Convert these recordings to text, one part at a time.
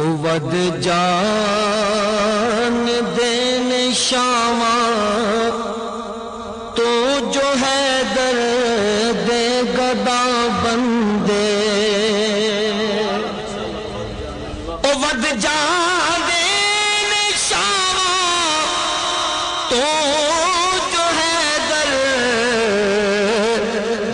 With جان دین شاما تو جو ہے در دے گدا بندے او ود جان دین شاما تو جو ہے در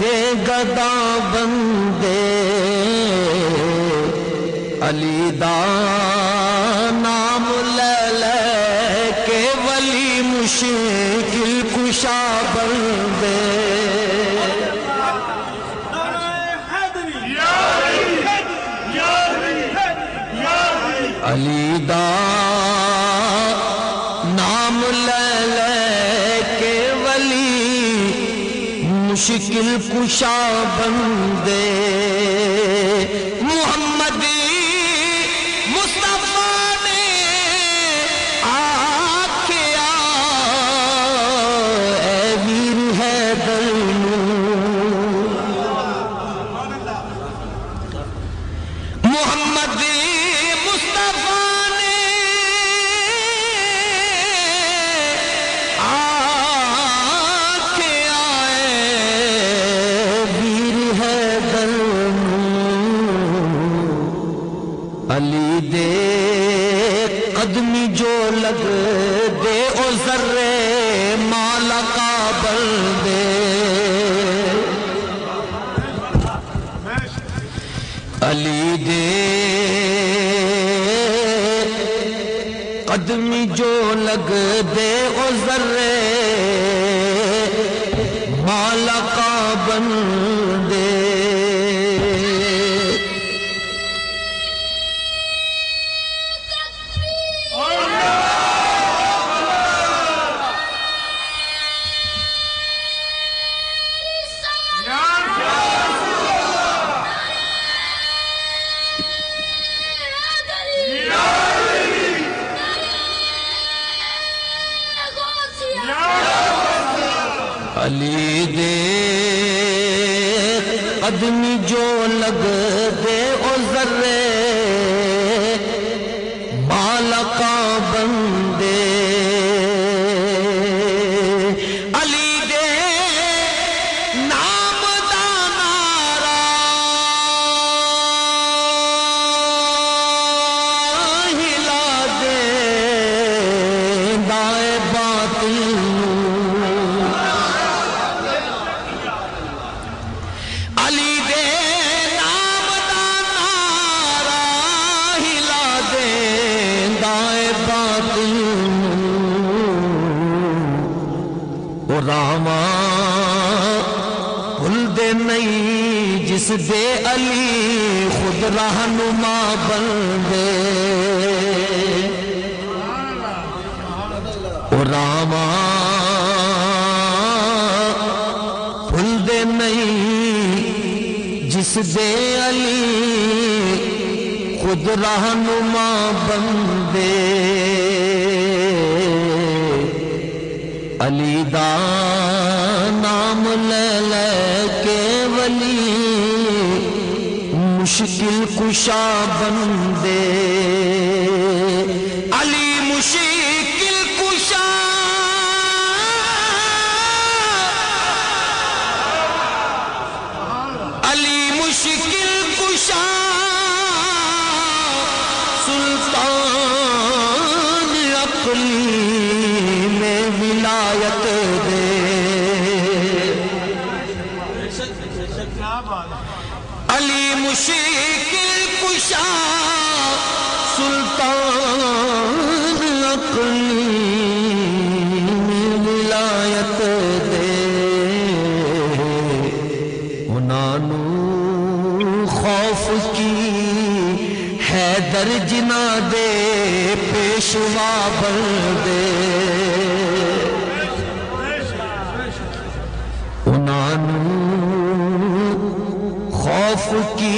دے گدا بندے علی دا نام لے لے کے ولی مشکل کشا بندے۔ علی دا نام لے لے کے ولی مشکل کشا بندے۔ محمد علی دے، قدمی جو لگ دے، او ذرے مالا کابل دے۔ علی دے، قدمی جو لگ دے، او ذرے مالا کابل دے۔ علی دے قدمی جو لگ دے نہیں جس دے علی خود رہنما بن دے او راما کھل دے نہیں، جس دے علی خود رہنما بندے۔ علی دا نام لے لے کے ولی مشکل کشا بندے مشکل کشا سلطان اقلی میں ولایت دے۔ انانو خوف کی حیدر جنا دے، پیشوا بل دے۔ انانو خوف کی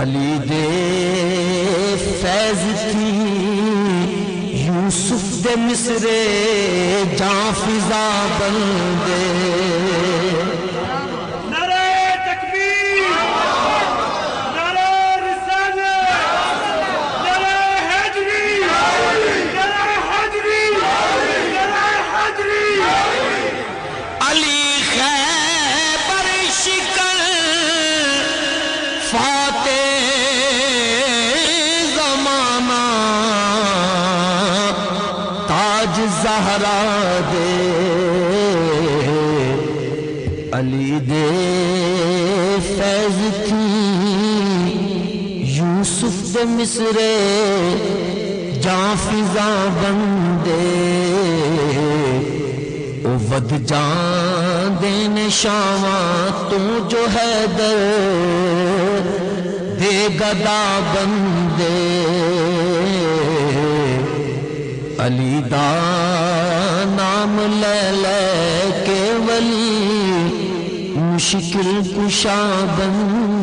علی دے فیض تھی یوسف دے مصرے جان فضا بندے۔ مصرے جان فضا بندے، او ود جان دین شاواں تو جو ہے در دے گدا بندے۔ علی دا نام لے لے کے ولی مشکل کشا بن